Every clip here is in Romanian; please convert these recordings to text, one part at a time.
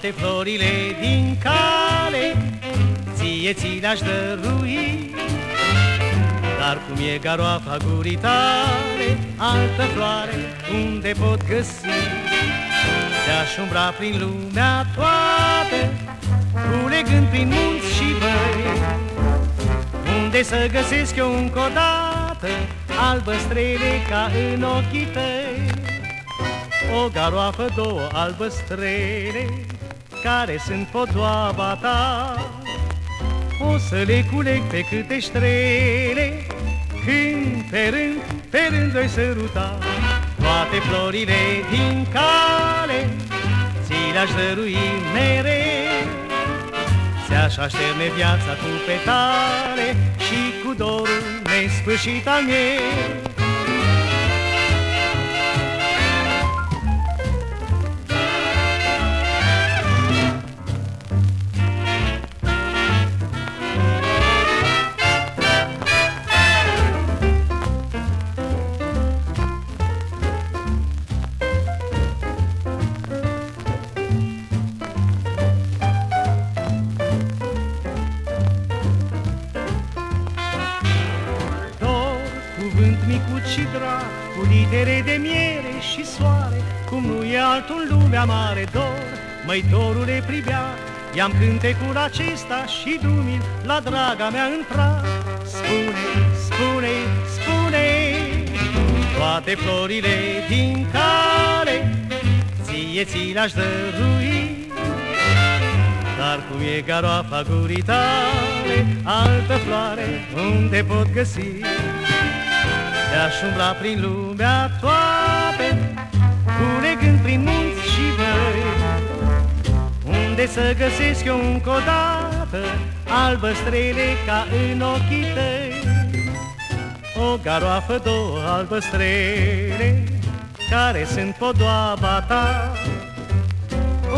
Toate florile din cale Ție ți le-aș dărui. Dar cum e garoafa gurii tale Altă floare unde pot găsi? Te-aș umbra prin lumea toată Culegând prin munți și băi Unde să găsesc eu încă o dată Albă strele ca în ochii tăi? O garoafă, două albă strele Care sunt podoaba ta. O să le culeg pe câte strele Când pe rând, pe rând voi săruta. Toate florile din cale Ți le-aș dărui mereu. Ți-aș așterne viața cu petale Și cu dorul nespășit al meu cuvânt micut și drag, cu litere de miere și soare, cum nu e altul în lumea mare dor, măi dorule privea, i-am cântecul acesta și dumil la draga mea în prag. Spune, spune, spune, toate florile din cale, ție ți le-aș dărui, dar cum e garoafa gurii tale, altă floare unde pot găsi? Te-aș umbla prin lumea toate, culegând prin munți și văi, unde să găsesc eu încă o dată albă strele ca în ochii tăi. O garoafă, două albă strele, care sunt podoaba ta,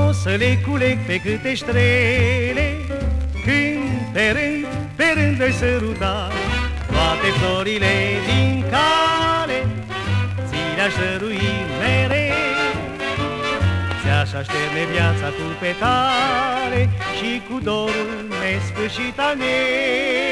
o să le culeg pe câte strele, când pe rând, pe rând voi săruta toate florile din cale, ți le-aș dărui mereu. Ți-aș așterne viața cu petale și cu dorul nespășit al meu.